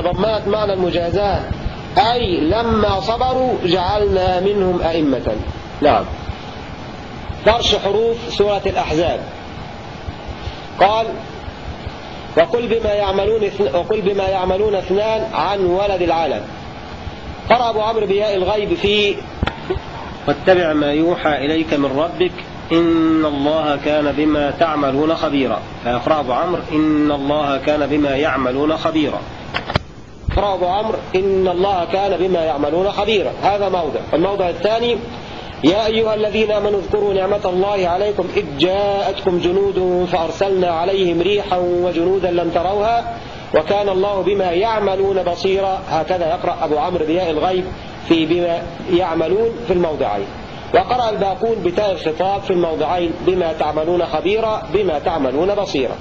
ضمنت معنى المجازاة. أي لما صبروا جعلنا منهم أئمة. نعم. فرش حروف سورة الأحزاب. قال وقل بما يعملون وقل بما يعملون اثنان عن ولد العالم. قرأ أبو عمرو بياء الغيب في واتبع ما يوحى إليك من ربك إن الله كان بما تعملون خبيرا. فيقرأ أبو عمرو إن الله كان بما يعملون خبيرا. قرأ أبو عمرو إن الله كان بما يعملون خبيرا. هذا موضع. الموضع الثاني يا أيها الذين آمنوا اذكروا نعمة الله عليكم إذ جاءتكم جنود فأرسلنا عليهم ريحا وجنودا لم تروها وكان الله بما يعملون بصيرا. هكذا يقرأ أبو عمرو بياء الغيب في بما يعملون في الموضعين. وقرأ الباقون بتاء الخطاب في الموضعين بما تعملون خبيرا بما تعملون بصيرا.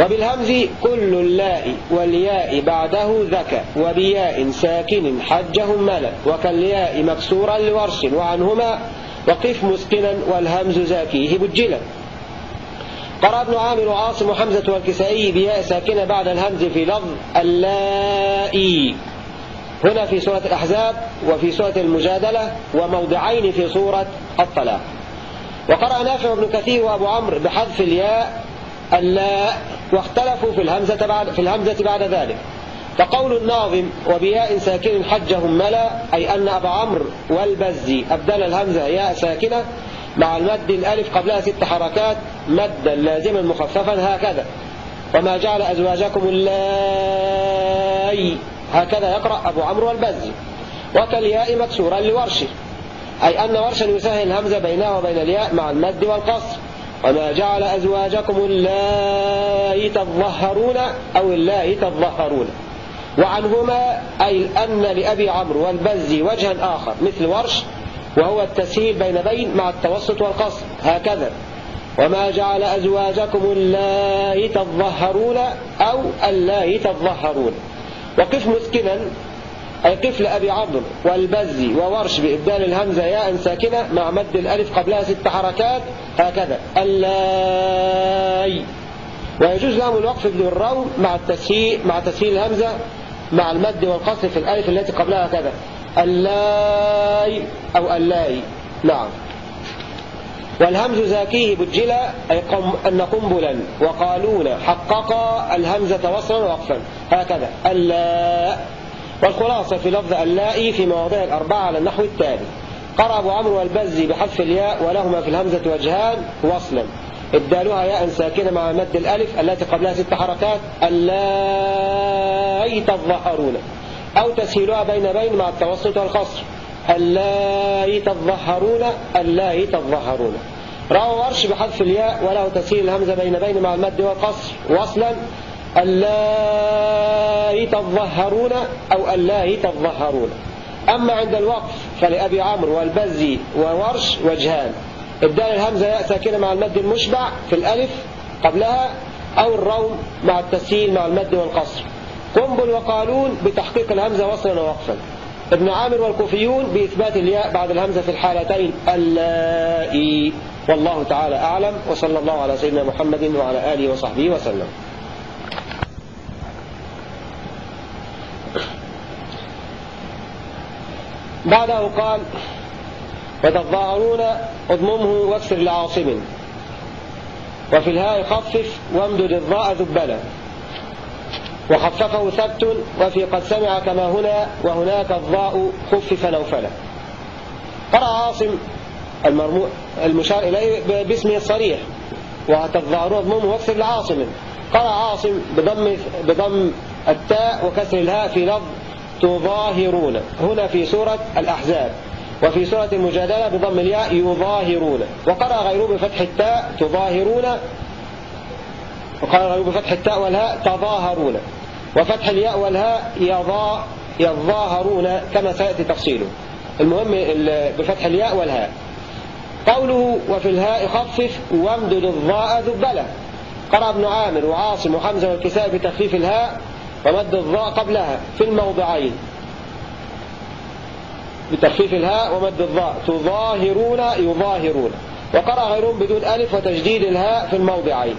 وبالهمز كل اللاء والياء بعده ذكى وبياء ساكن حجهم ملا وكالياء مكسورا لورش وعنهما وقف مسكنا والهمز زاكيه بجلا. قرأ ابن عامر وعاصم وحمزة والكسائي بياء ساكنة بعد الهمز في لفظ اللائي. هنا في سورة الأحزاب وفي سورة المجادلة وموضعين في سورة الطلاق. وقرأ نافع بن كثير وأبو عمرو بحذف الياء اللاء واختلفوا في الهمزة بعد, في الهمزة بعد ذلك. فقول الناظم وبياء ساكن حجهم ملا أي أن أبا عمرو والبزي أبدل الهمزة ياء ساكنة مع المد الألف قبلها ست حركات مدا لازما مخففا هكذا. وما جعل أزواجكم اللاي هكذا يقرأ أبو عمرو والبزي. وكالياء مكسورا لورشه. أي أن ورشا يسهل الهمزة بينها وبين الياء مع المد والقصر. وما جعل أزواجكم اللائي تظهرون أو اللائي تظهرون. وعنهما أي أن لأبي عمرو والبزي وجها آخر مثل ورش وهو التسهيل بين بين مع التوسط والقصر هكذا. وما جعل أزواجكم اللائي تظهرون أو اللائي تظهرون. وقف مسكنا أي قف لأبي عمرو والبزي وورش بإبدال الهمزة ياء ساكنة مع مد الألف قبلها ست حركات هكذا. اللاي ويجوز لهم الوقف بدون الروم مع التسهيل مع تسهيل الهمزة مع المد والقصر في الألف التي قبلها هكذا. اللاي أو اللاي نعم. والهمز زاكيه بجلا أي قم أن قنبلا وقالون حقق الهمزة وصلا وقفا هكذا. اللا والخلاصة في لفظ اللائي في مواضع الأربعة على النحو التالي. قرأ أبو عمرو والبزي بحذف الياء ولهما في الهمزة وجهان وصلا. ابدالها ياء ساكنة مع مد الألف التي قبلها ست حركات اللائي تظهرون. أو تسهيلها بين بين مع التوسط والخصر اللائي تظهرون اللائي تظهرون. روى ورش بحذف الياء وله تسهيل الهمزة بين بين مع المد والقصر وصلا. اللائي تظهرون أو اللائي تظهرون. أما عند الوقف فلأبي عمرو والبزي وورش وجهان. إبدال الهمزة ياء ساكنة مع المد المشبع في الألف قبلها أو الروم مع التسهيل مع المد والقصر. قنبل وقالون بتحقيق الهمزة وصلا ووقفا. ابن عامر والكوفيون بإثبات الياء بعد الهمزة في الحالتين. اللائي. والله تعالى أعلم وصلى الله على سيدنا محمد وعلى آله وصحبه وسلم. بعده قال وتظاهرون اضممه واكسر لعاصم وفي الهاء خفف وامدد الضاء ذبلا. وخففه ثبت وفي قد سمع كما هنا وهناك الضاء خفف نوفلا. قرأ عاصم المشار إليه باسمه الصريح وتظاهرون اضممه واكسر لعاصم قرأ عاصم بضم, بضم التاء وكسر الهاء في لفظ تظاهرون. هنا في سورة الأحزاب. وفي سورة المجادلة بضم الياء يظاهرون. وقرأ غيره بفتح التاء تظاهرون. وقرأ غيره بفتح التاء والهاء تظاهرون. وفتح الياء والهاء يظا يظاهرون كما سيأتي تفصيله. المهم بفتح الياء والهاء. قوله وفي الهاء خفف وامدد الضاء ذبلة قرأ ابن عامر وعاصم وحمزة والكساء بتخفيف الهاء. ومد الضاء قبلها في الموضعين. بتخفيف الهاء ومد الضاء تظاهرون يظاهرون. وقرأ غيرهم بدون ألف وتجديد الهاء في الموضعين.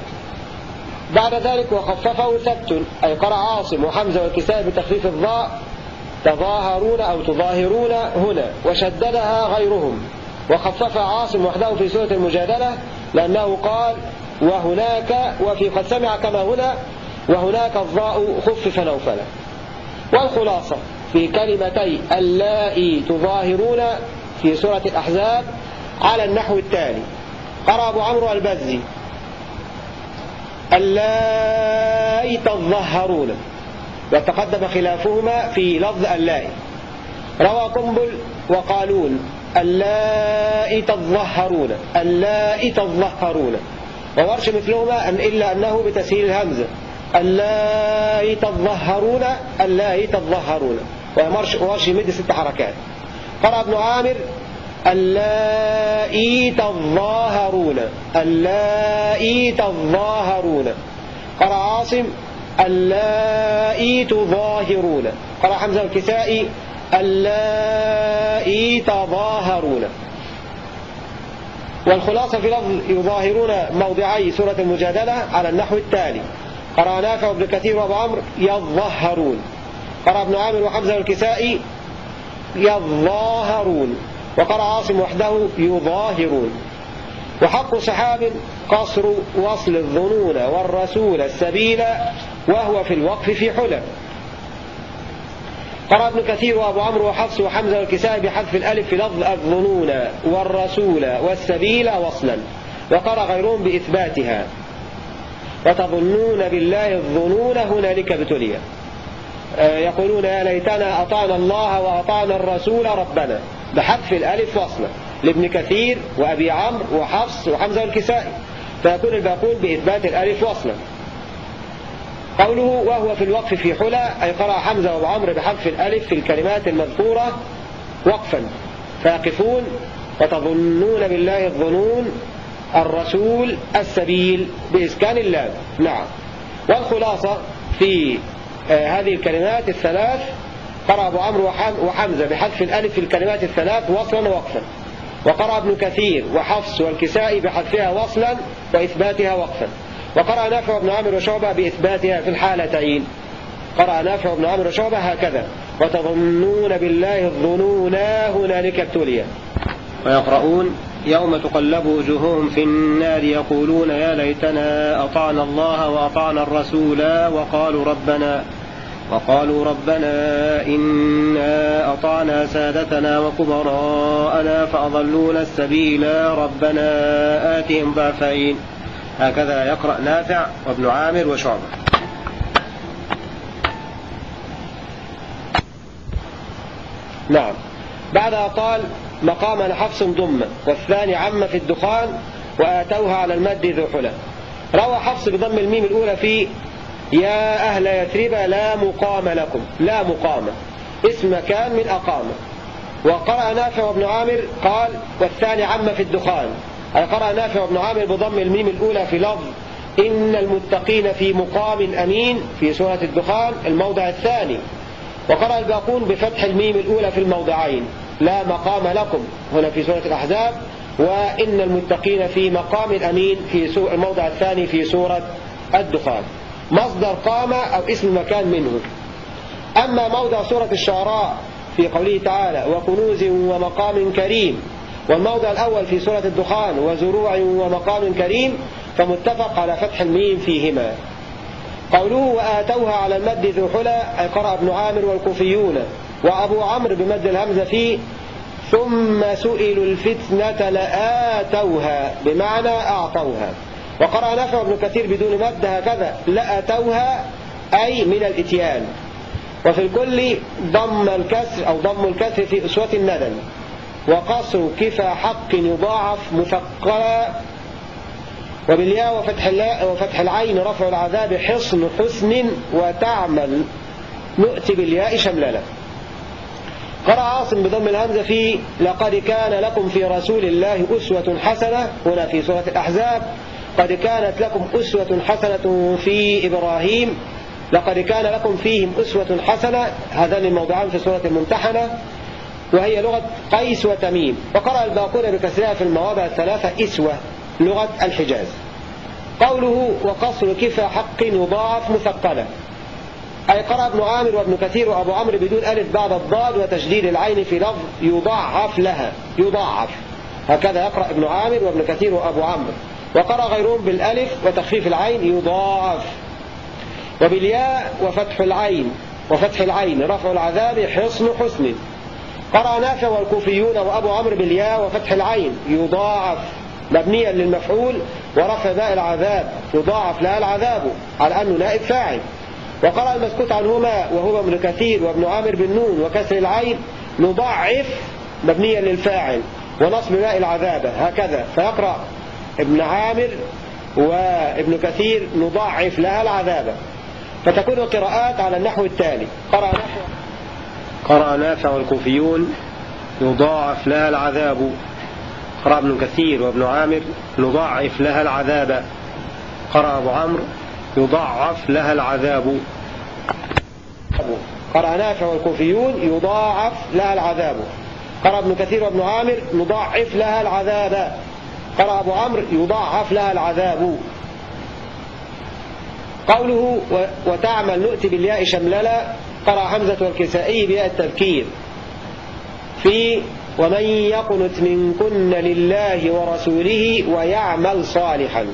بعد ذلك وخففه ثبت أي قرأ عاصم وحمزة والكساء بتخفيف الضاء تظاهرون أو تظاهرون هنا. وشددها غيرهم. وخفف عاصم وحده في سورة المجادلة لأنه قال وهناك وفي قد سمع كما هنا وهناك الضاء خفف نوفلا والخلاصة في كلمتي اللائي تظاهرون في سورة الأحزاب على النحو التالي. قرأ أبو عمرو البزي. اللائي تظهرون. وتقدم خلافهما في لفظ اللائي. روى قنبل وقالون. اللائي تظهرون. اللائي تظهرون. وورش مثلهما أن إلا أنه بتسهيل الهمزة. اللائي تظهرون اللائي تظهرون. وورش يمد ست حركات. قرأ ابن عامر اللائي تظاهرون. اللائي تظاهرون. قرأ عاصم اللائي تظاهرون. قرأ حمزة الكسائي اللائي تظاهرون. والخلاصة في لفظ يظاهرون موضعي سورة المجادلة على النحو التالي. قرأ نافع وابن كثير وأبو عمرو يظهرون. قرأ ابن عامر وحمزة والكسائي يظاهرون. وقرأ عاصم وحده يظاهرون. وحق سحاب قصر وصل الظنون والرسول السبيل وهو في الوقف في حلم. قرأ ابن كثير وأبو عمرو وحفص وحمزة والكساء بحذف الألف في لفظ الظنون والرسول والسبيل وصلا. وقرأ غيرهم بإثباتها. وتظنون بالله الظنون هنالك ابتلي. آه، يقولون يا ليتنا أطعنا الله وأطعنا الرسول ربنا. بحذف الألف وصلا لابن كثير وأبي عمرو وحفص وحمزة والكسائي. فيكون الباقون بإثبات الألف وصلا قوله وهو في الوقف في حلى أي قرأ حمزة وأبو عمرو بحذف الألف في الكلمات المذكورة وقفا. فيقفون. وتظنون بالله الظنون الرسول السبيل بإسكان اللام نعم. والخلاصة في آه، هذه الكلمات الثلاث قرأ أبو عمرو وحمزة بحذف الألف في الكلمات الثلاث وصلا ووقفا. وقرأ ابن كثير وحفص والكسائي بحذفها وصلا وإثباتها وقفا. وقرأ نافع بن عامر وشعبة بإثباتها في الحالتين. قرأ نافع بن عامر وشعبة هكذا. وتظنون بالله الظنونا هنالك ابتلي. ويقرؤون يوم تقلب وجوههم في النار يقولون يا ليتنا أطعنا الله وأطعنا الرسول وقالوا ربنا وقالوا ربنا إنا أطعنا سادتنا وكبراءنا فأضلونا السبيل ربنا آتهم ضعفين. هكذا يقرأ نافع وابن عامر وشعبة. نعم. بعدها قال مقام لحفص ضم والثاني عم في الدخان وآتوها على المد ذو حلى روى حفص بضم الميم الأولى في يا أهل يثرب لا مقام لكم لا مقام. اسم مكان من أقام. وقرأ نافع وابن عامر قال والثاني عم في الدخان. أي قرأ نافع وابن عامر بضم الميم الأولى في لفظ إن المتقين في مقام أمين في سورة الدخان الموضع الثاني. وقرأ الباقون بفتح الميم الأولى في الموضعين. لا مقام لكم. هنا في سورة الأحزاب وإن المتقين في مقام أمين في الموضع الثاني في سورة الدخان. مصدر قام أو اسم مكان منه. أما موضع سورة الشعراء في قوله تعالى وكنوز ومقام كريم والموضع الأول في سورة الدخان وزروع ومقام كريم فمتفق على فتح الميم فيهما. قوله وآتوها على المد ذو حلى أي قرأ ابن عامر والكوفيون. وأبو عمرو بمد الهمزة فيه ثم سئلوا الفتنة لآتوها بمعنى أعطوها. وقرأ نافع بن كثير بدون مد هكذا لأتوها أي من الإتيان. وفي الكل ضم الكسر أو ضم الكسر في أسوة الندم. وقصر كفى حق يضاعف مثقلا. وبالياء وفتح, وفتح العين رفع العذاب حصن حسن وتعمل. نؤتي بالياء شمللا قرأ عاصم بضم الهمزة في لقد كان لكم في رسول الله أسوة حسنة هنا في سورة الأحزاب. قد كانت لكم أسوة حسنة في إبراهيم لقد كان لكم فيهم أسوة حسنة هذان الموضوعان في سورة الممتحنة وهي لغة قيس وتميم. وقرأ الباقون بكسرها في المواضع الثلاثة إسوة لغة الحجاز. قوله وقصر كفى حق يضاعف مثقلة أي قرأ ابن عامر وابن كثير وأبو عمرو بدون ألف بعد الضاد وتشديد العين في لفظ يضاعف لها. يضاعف هكذا يقرأ ابن عامر وابن كثير وأبو عمرو. وقرأ غيرهم بالألف وتخفيف العين يضاعف. وبالياء وفتح العين. وفتح العين. رفع العذاب حصن حسن. قرأ نافع والكوفيون وأبو عمرو بالياء وفتح العين. يضاعف. مبنيا للمفعول. ورفع باء العذاب. يضاعف لها العذاب. على أنه نائب فاعل. وقرأ المسكوت عنهما وهو ابن كثير وابن عامر بالنون وكسر العين نضعف مبنيا للفاعل ونصب باء العذاب هكذا. فيقرأ ابن عامر وابن كثير نضعف لها العذاب فتكون القراءات على النحو التالي. قرأ نحو. قرأ نافع والكوفيون يضاعف لها العذاب. قرأ ابن كثير وابن عامر نضاعف لها العذاب. قرأ أبو عمرو يضاعف لها العذاب. قرأ نافع والكوفيون يضاعف لها العذاب. قرأ ابن كثير وابن عامر نضاعف لها العذاب. قرأ أبو عمرو يضاعف لها العذاب. قوله وتعمل نؤتي بالياء شمللا قرأ حمزة والكسائي بياء التذكير. في ومن يقنت منكن لله ورسوله ويعمل صالحا.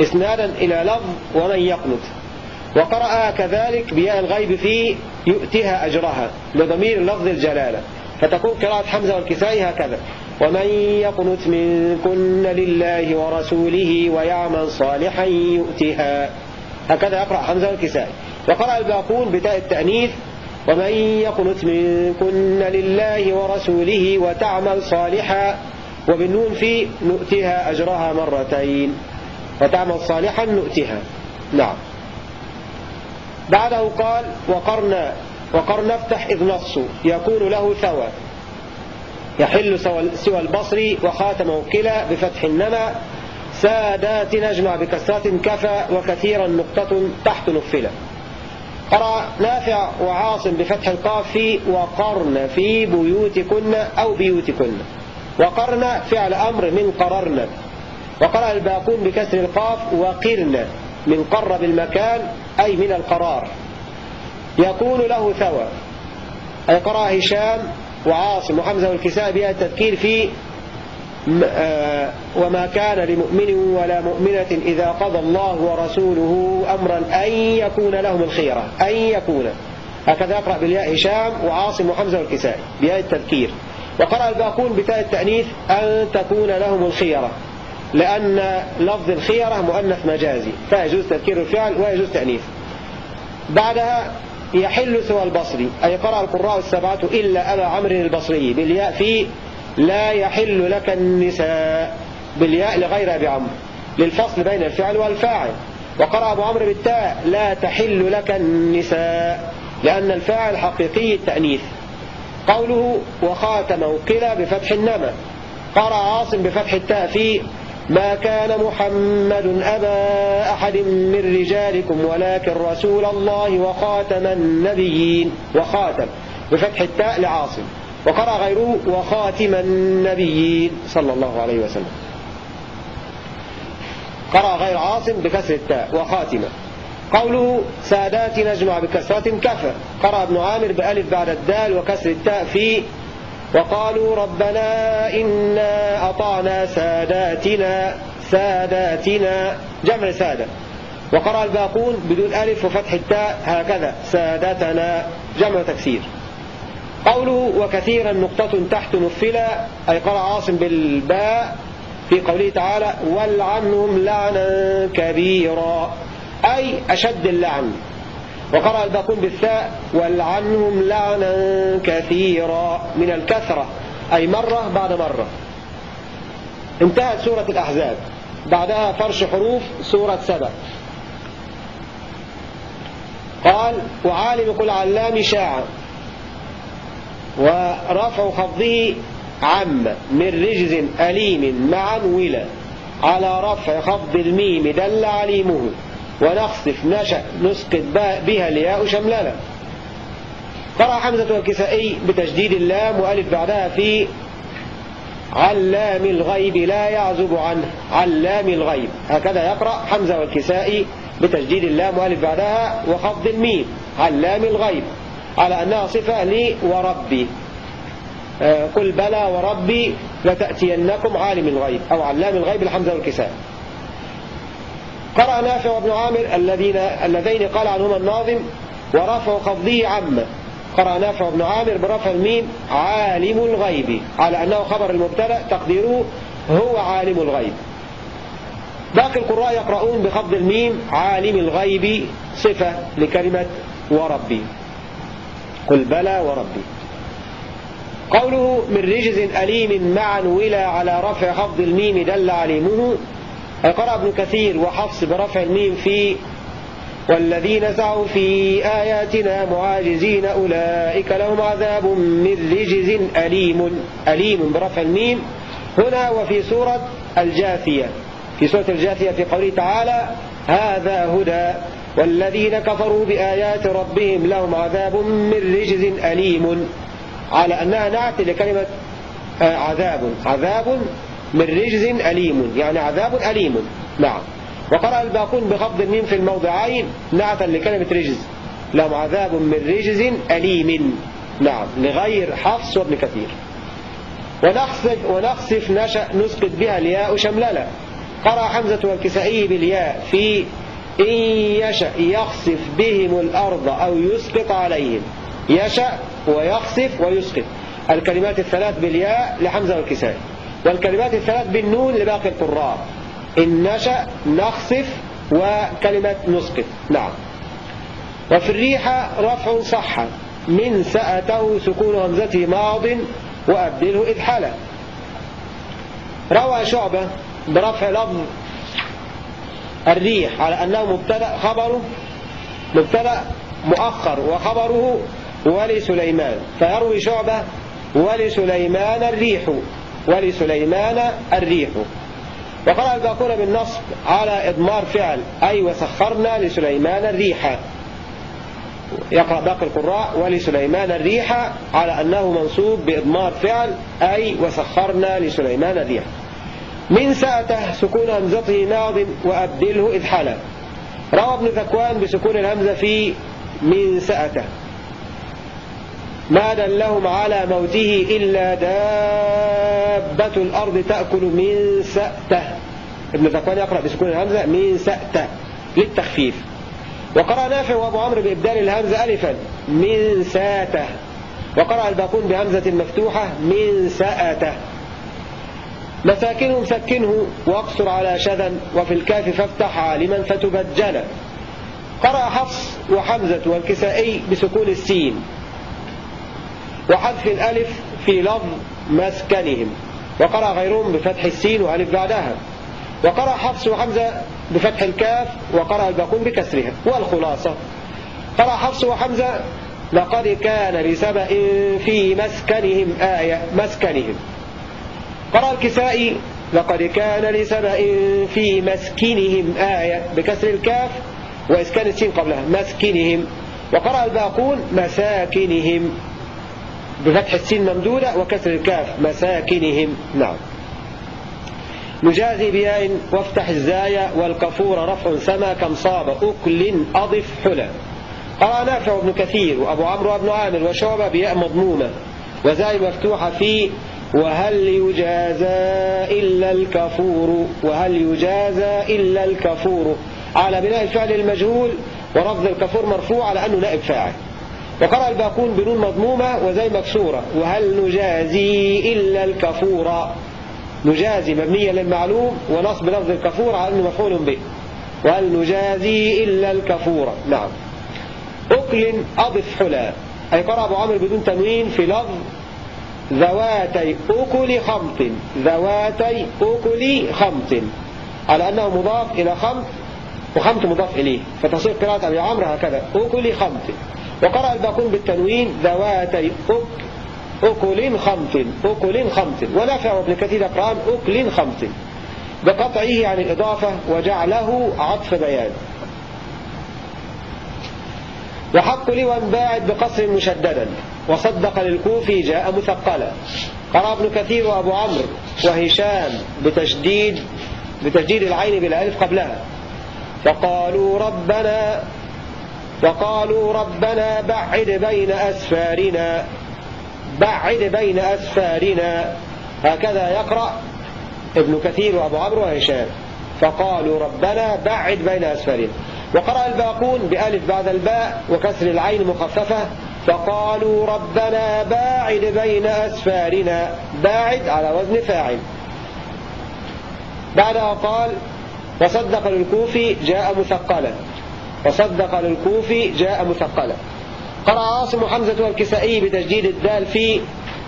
إسنادا إلى لفظ ومن يقنت وقرأ كذلك بياء الغيب في يؤتها أجرها لضمير لفظ الجلالة. فتكون قراءة حمزة والكسائي هكذا. ومن يقنت منكن لله ورسوله ويعمل صالحا يؤتها هكذا يقرأ حمزة والكسائي. وقرأ الباقون بتاء التأنيث. ومن يقنت منكن لله ورسوله وتعمل صالحا. وبالنون في نؤتها أجرها مرتين. وتعمل صالحا نؤتها. نعم. بعده قال وقرنا وقرنا افتح إذ نص يكون له ثوى. يحل سوى البصري وخاتم وكلا بفتح النمى. سادات نجمع بكسرة كفى وكثيرا نقطة تحت نفلة. قرأ نافع وعاصم بفتح القاف وقرن في بيوتكن أو بيوتكن. وقرن فعل أمر من قررن. وقرأ الباقون بكسر القاف وقرن من قرب المكان أي من القرار. يكون له ثوى. أي قرأ هشام وعاصم وحمزة والكساء بها التذكير في آه، وما كان لمؤمن ولا مؤمنة إذا قضى الله ورسوله أمرا أن يكون لهم الخيرة. أن يكون. هكذا يقرأ بالياء هشام وعاصم وحمزة والكسائي بياء التذكير. وقرأ الباقون بتاء التأنيث أن تكون لهم الخيرة. لأن لفظ الخيرة مؤنث مجازي فيجوز تذكير الفعل ويجوز تأنيث. بعدها يحل سوى البصري أي قرأ القراء السبعة إلا أبا عمرو البصري بالياء في لا يحل لك النساء بالياء لغير أبي عمرو. للفصل بين الفعل والفاعل. وقرأ أبو عمرو بالتاء لا تحل لك النساء لأن الفاعل حقيقي التأنيث قوله وخاتم وكلا بفتح النمى. قرأ عاصم بفتح التاء في ما كان محمد أبا أحد من رجالكم ولكن رسول الله وخاتم النبيين وخاتم بفتح التاء لعاصم وقرأ غيره وخاتم النبيين صلى الله عليه وسلم. قرأ غير عاصم بكسر التاء وخاتمة قوله سادات نجمع بكسرة كفى قرأ ابن عامر بألف بعد الدال وكسر التاء في وقالوا ربنا إنا أطعنا ساداتنا ساداتنا. جمع سادة. وقرأ الباقون بدون ألف وفتح التاء هكذا. سادتنا. جمع تكسير. قوله وكثيرا نقطة تحت نفلا أي قرأ عاصم بالباء في قوله تعالى والعنهم لعنا كبيرا. أي أشد اللعن. وقرأ الباقون بالثاء والعنهم لعنا كثيرا من الكثرة. أي مرة بعد مرة. انتهت سورة الأحزاب. بعدها فرش حروف سورة سبع قال وعالم كل علام شاع ورفع خفضه عم من رجز أليم مع ولا على رفع خفض الميم دل عليمه. ونخصف نشأ نسقط بها الياء شملنا قرأ حمزة والكسائي بتجديد اللام وألف بعدها في علام الغيب لا يعزب عنه. علام الغيب. هكذا يقرأ حمزة والكسائي بتجديد اللام وألف بعدها وخفض الميم. علام الغيب. على أنها صفة لي وربي. آه، قل بلى وربي لتأتينكم عالم الغيب. أو علام الغيب الحمزة والكسائي. قرأ نافع وابن عامر الذين اللذين قال عنهما الناظم ورفع خفضه عامة قرأ نافع وابن عامر برفع الميم عالم الغيب. على أنه خبر المبتدأ تقديره هو عالم الغيب. باقي القراء يقرؤون بخفض الميم عالم الغيب صفة لكلمة وربي. قل بلى وربي. قوله من رجز أليم معا ولا على رفع خفض الميم دل عليمه قرأ ابن كثير وحفص برفع الميم في والذين سعوا في آياتنا معاجزين أولئك لهم عذاب من رجز أليم أليم برفع الميم. هنا وفي سورة الجاثية في سورة الجاثية في قوله تعالى هذا هدى والذين كفروا بآيات ربهم لهم عذاب من رجز أليم. على أنها نعت لكلمة آه، عذاب عذاب من رجز أليم يعني عذاب أليم. نعم. وقرأ الباقون بخفض الميم في الموضعين نعتا لكلمة رجز. لهم عذاب من رجز أليم. نعم. لغير حفص وابن كثير. ونخسف, ونخسف نشأ نسقط بها الياء شمللة قرأ حمزة والكسائي بالياء في إن يشأ يخسف بهم الأرض أو يسقط عليهم. يشأ ويخسف ويسقط. الكلمات الثلاث بالياء لحمزة والكسائي. والكلمات الثلاث بالنون لباقي القراء. إن نشأ نخسف وكلمة نسقط. نعم. وفي الريحة رفع صح. من سأته سكون همزته ماض وأبدله إذ حلا. روى شعبة برفع لفظ الريح على أنه مبتدأ خبره مبتدأ مؤخر وخبره ولسليمان. فيروي شعبة ولسليمان الريح. ولسليمان الريح. وقرأ الباقون بالنصب على إضمار فعل. أي وسخرنا لسليمان الريح. يقرأ باقي القراء. ولسليمان الريح على أنه منصوب بإضمار فعل. أي وسخرنا لسليمان الريح. من سأته سكون همزته ماض وأبدله إذ حلا روى ابن ذكوان بسكون الهمزة في من سأته ما دلهم على موته إلا دابة الأرض تأكل من سأته. ابن ذكوان يقرأ بسكون الهمزة من سأته للتخفيف. وقرأ نافع وأبو عمرو بإبدال الهمزة ألفا من ساته. وقرأ الباقون بهمزة مفتوحة من سأته. مساكنهم سكنه واقصر على شذا وفي الكاف فافتح عالما فتبجل. قرأ حفص وحمزة والكسائي بسكون السين. وحذف الألف في لفظ مسكنهم. وقرأ غيرهم بفتح السين وألف بعدها. وقرأ حفص وحمزة بفتح الكاف وقرأ الباقون بكسرها. والخلاصة قرأ حفص وحمزة لقد كان لسبأ في مسكنهم آية مسكنهم. قرأ الكسائي لقد كان لسبأ في مسكنهم آية بكسر الكاف وإسكان السين قبلها. مسكنهم. وقرأ الباقون مساكنهم. بفتح السين ممدودة وكسر الكاف مساكنهم. نعم. نجازي بياء وافتح الزايا والكفور رفع سما كم صاب أكل أضف حلا. قرأ نافع ابن كثير وأبو عمرو وابن عامر وشعبة بياء مضمومة. وزاي مفتوحة في وهل يجازى إلا الكفور؟ وهل يجازى إلا الكفور؟ على بناء الفعل المجهول ورفض الكفور مرفوع على أنه نائب فاعل. وقرأ الباقون بنون مضمومة وزي مكسورة. وهل نجازي إلا الكفور نجازي مبنية للمعلوم ونصب لفظ الكفور على أنه مفعول به. وهل نجازي إلا الكفور نعم. أكل أضف حلا. أي قرأ أبو عمرو بدون تنوين في لفظ ذواتي أكل خمط. ذواتي أكل خمط. على أنه مضاف إلى خمط وخمط مضاف إليه. فتصير قراءة أبي عمرو هكذا. أكل خمط. وقرأ الباقون بالتنوين ذواتي أك أكل خمط أكل خمط. ونافع وابن كثير يقرأان أكل خمط. بقطعه عن الإضافة وجعله عطف بيان. وحق لي باعد بقصر مشددا. وصدق للكوفي جاء مثقلا. قرأ ابن كثير وأبو عمرو وهشام بتشديد بتشديد العين بالألف قبلها. فقالوا ربنا وقالوا ربنا بعد بين أسفارنا بعد بين أسفارنا. هكذا يقرأ ابن كثير وأبو عمرو وهشام. فقالوا ربنا بعد بين أسفارنا. وقرأ الباقون بألف بعد الباء وكسر العين مخففة. فقالوا ربنا باعد بين أسفارنا. باعد على وزن فاعل. بعدها قال وصدق للكوفي جاء مثقلا. وصدق للكوفي جاء مثقلا. قرأ عاصم حمزة والكسائي بتجديد الدال في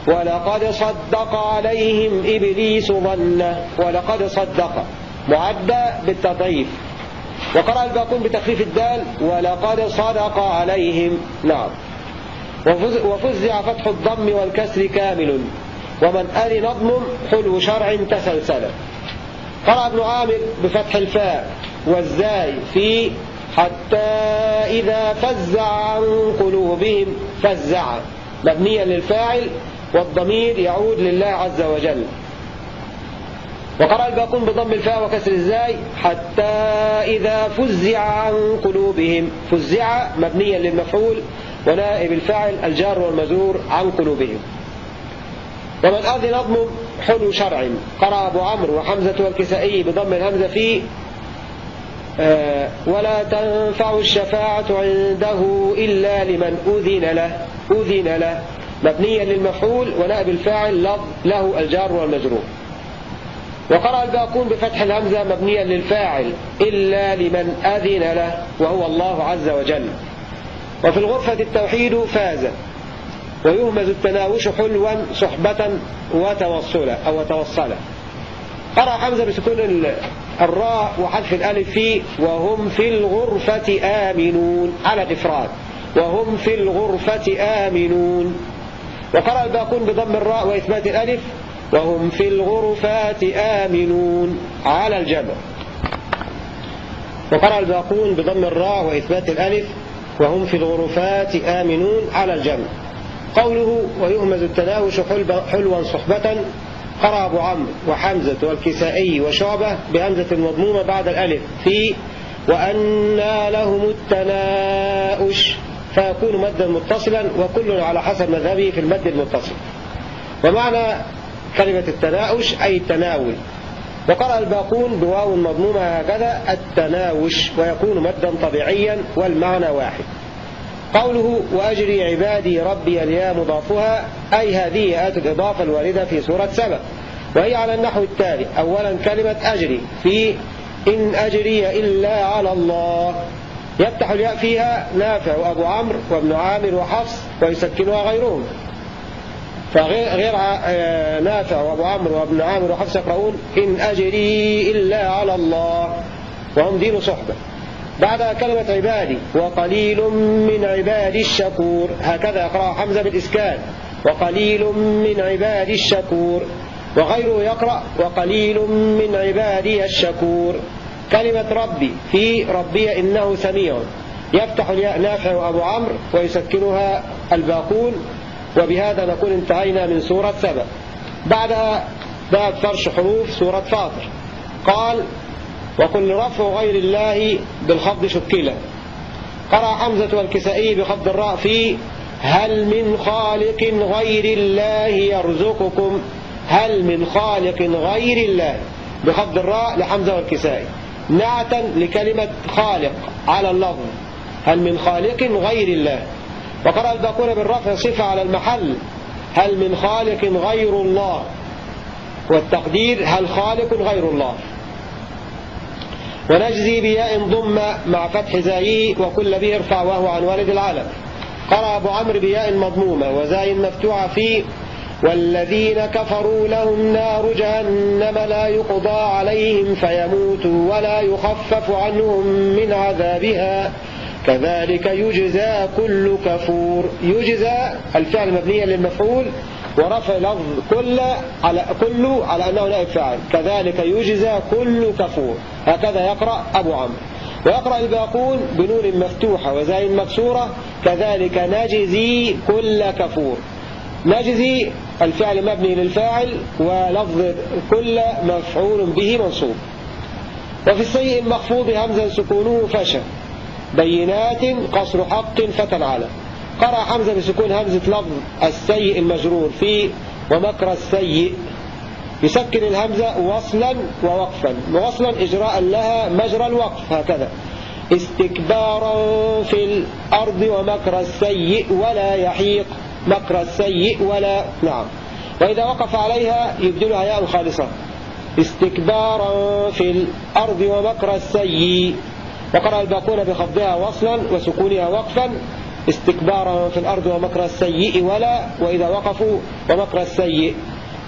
ولقد صدق عليهم إبليس ظنه ولقد صدق. معدى بالتضعيف. وقرأ الباقون بتخفيف الدال ولقد صدق عليهم. نعم. وفزع فتح الضم والكسر كامل. ومن آل نظم حلو شرع تسلسل. قرأ ابن عامر بفتح الفاء والزاي في حتى إذا فزع عن قلوبهم فزع. مبنيا للفاعل والضمير يعود لله عز وجل. وقرأ الباقون بضم الفاء وكسر الزاي حتى إذا فزع عن قلوبهم. فزع مبنيا للمفعول ونائب الفاعل الجار والمزور عن قلوبهم. ومن أذن نظم حلو شرع. قرأ أبو عمرو وحمزة والكسائي بضم الهمزة في آه، ولا تنفع الشفاعة عنده إلا لمن أذن له أذن له. مبنيا للمفعول ونائب الفاعل له الجار والمجرور. وقرأ الباقون بفتح الهمزة مبنيا للفاعل إلا لمن أذن له وهو الله عز وجل. وفي الغرفة التوحيد فاز. ويهمز التناوش حلوا صحبة وتوصلا أو توصلا قرأ حمزة بسكون الراء وحذف الألف فيه وهم في الغرفة آمنون. على الإفراد وهم في الغرفة آمنون. وقرأ الباقون بضم الراء وإثبات الألف. وهم في الغرفات آمنون. على الجبر وقرأ الباقون بضم الراء وإثبات الألف. وهم في الغرفات آمنون. على الجمع. قوله ويهمز التناوش حلوا صحبة قرأ أبو عمرو وحمزة والكسائي وشعبة بهمزة مضمومة بعد الألف في وأنى لهم التناؤش فيكون مدا متصلا وكل على حسب مذهبه في المد المتصل. ومعنى كلمة التناؤش أي التناول. وقرأ الباقون بواو مضمومة هكذا التناوش ويكون مدا طبيعيا والمعنى واحد. قوله وأجري عبادي ربي الياء مضافها أي هذه آت الإضافة الواردة في سورة سبع وهي على النحو التالي. أولا كلمة أجري. في إن أجري إلا على الله. يفتح الياء فيها نافع وأبو عمرو وابن عامر وحفص ويسكنها غيرهم. فغير آه، نافع وأبو عمرو وابن عامر وحفص يقرؤون إن أجري إلا على الله. وهم دين صحبة. بعد كلمة عبادي وقليل من عبادي الشكور. هكذا يقرأ حمزة بالإسكان. وقليل من عبادي الشكور. وغيره يقرأ وقليل من عبادي الشكور. كلمة ربي في ربي إنه سميع. يفتح الياء نافع وأبو عمرو ويسكنها الباقون. وبهذا نكون انتهينا من سورة سبأ. بعدها باب فرش حروف سورة فاطر. قال وكل رفع غير الله بالخفض شكلة قرأ حمزة والكسائي بخفض الراء في هل من خالق غير الله يرزقكم؟ هل من خالق غير الله؟ بخفض الراء لحمزة والكسائي. نعتا لكلمة خالق على اللفظ. هل من خالق غير الله؟ وقرأ الباقون بالرفع صفة على المحل. هل من خالق غير الله؟ والتقدير هل خالق غير الله؟ ونجزي بياء ضم مع فتح زايه وكل به ارفع وهو عن والد العالم. قرأ أبو عمرو بياء مضمومة وزاي مفتوحة في والذين كفروا لهم نار جهنم لا يقضى عليهم فيموتوا ولا يخفف عنهم من عذابها. كذلك يجزى كل كفور. يجزى الفعل مبنيا للمفعول ورفع لفظ كل على كله على أنه نائب فاعل كذلك يجزى كل كفور. هكذا يقرأ أبو عمرو. ويقرأ الباقون بنون مفتوحة وزاي مكسورة. كذلك نجزي كل كفور. نجزي الفعل مبني للفاعل ولفظ كل مفعول به منصوب. وفي السيء المخفوض همزا سكونه فشى بينات قصر حق فتن على قرأ حمزة بسكون همزة لفظ السيء المجرور في ومكر السيء. يسكن الهمزة وصلا ووقفا. وصلا إجراء لها مجرى الوقف هكذا. استكبارا في الأرض ومكر السيء ولا يحيق مكر السيء ولا نعم. وإذا وقف عليها يبدلها ياء خالصة. استكبارا في الأرض ومكر السيء. وقرأ الباقون بخفضها وصلا وسكونها وقفا. استكبارا في الأرض ومكر السيء ولا وإذا وقفوا ومكر السيء.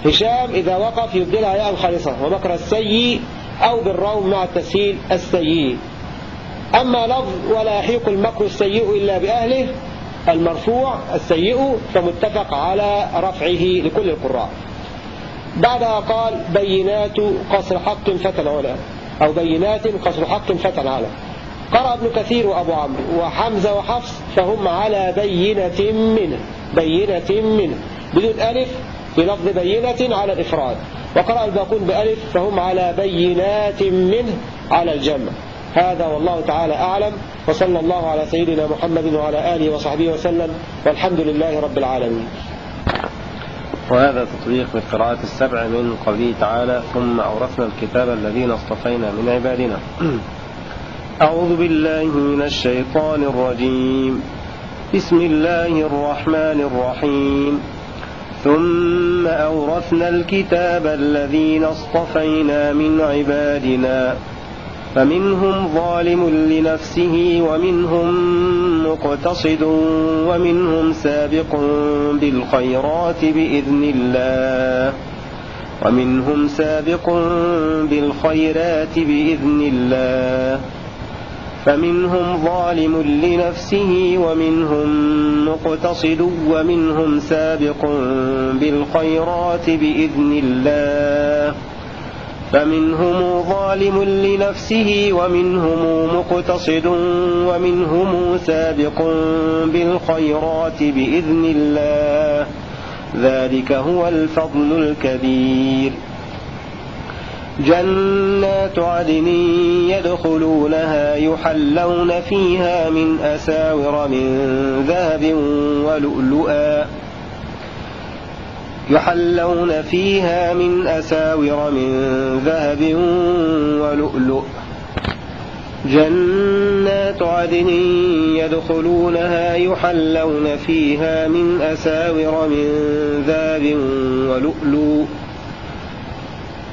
هشام إذا وقف يبدلها ياء خالصة ومكر السيء أو بالروم مع التسهيل السيء. أما لفظ ولا يحيق المكر السيء إلا بأهله المرفوع السيء فمتفق على رفعه لكل القراء. بعدها قال بينات قصر حق فتن علا أو بينات قصر حق فتن علا قرأ ابن كثير وأبو عمرو. وحمزة وحفص فهم على بينة منه بينة منه بدون ألف بلفظ بينة على الإفراد. وقرأ الباقون بألف فهم على بينات منه على الجمع. هذا والله تعالى أعلم. وصلى الله على سيدنا محمد وعلى آله وصحبه وسلم. والحمد لله رب العالمين. وهذا تطبيق للقراءات السبع من قوله تعالى ثم أورثنا الكتاب الذين اصطفينا من عبادنا. أعوذ بالله من الشيطان الرجيم. بسم الله الرحمن الرحيم. ثم أورثنا الكتاب الذين اصطفينا من عبادنا. فمنهم ظالم لنفسه ومنهم مقتصد ومنهم سابق بالخيرات بإذن الله. ومنهم سابق بالخيرات بإذن الله. فمنهم ظالم لنفسه ومنهم مقتصد ومنهم سابق بالخيرات بإذن الله. فمنهم ظالم لنفسه ومنهم مقتصد ومنهم سابق بالخيرات بإذن الله. ذلك هو الفضل الكبير. جنات عدن يدخلونها يحلون فيها من أساور من ذهب ولؤلؤا. يحلون فيها من أساور من ذهب ولؤلؤ جنات عدن يدخلونها يحلون فيها من أساور من ذهب ولؤلؤ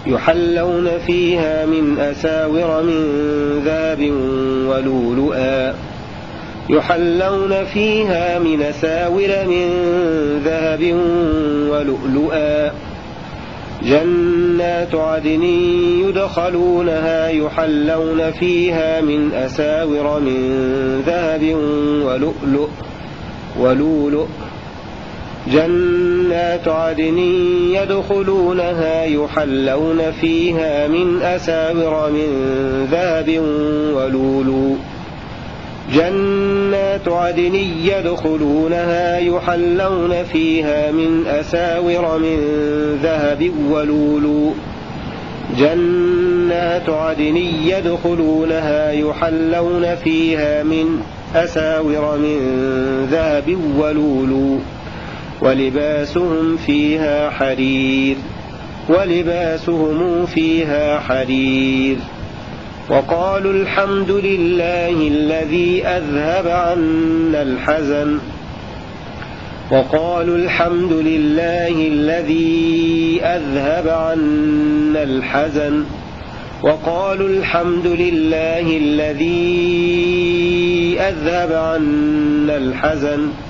يحلون فيها من أساور من ذهب ولؤلؤا. يحلون فيها من أساور من ذهب ولؤلؤا. جنات عدن يدخلونها يحلون فيها من أساور من ذهب ولؤلؤ ولؤلؤ. جنات عدن يدخلونها يحلون فيها من أساور من ذهب ولؤلؤ جنات عدن يدخلونها يحلون فيها من أساور من ذهب ولولو. جنات عدن يدخلونها يحلون فيها من أساور من ذهب ولولو. ولباسهم فيها حرير ولباسهم فيها حرير. وقالوا الحمد لله الذي أذهب عنا الحزن. وقالوا الحمد لله الذي أذهب عنا الحزن. وقالوا الحمد لله الذي أذهب عنا الحزن.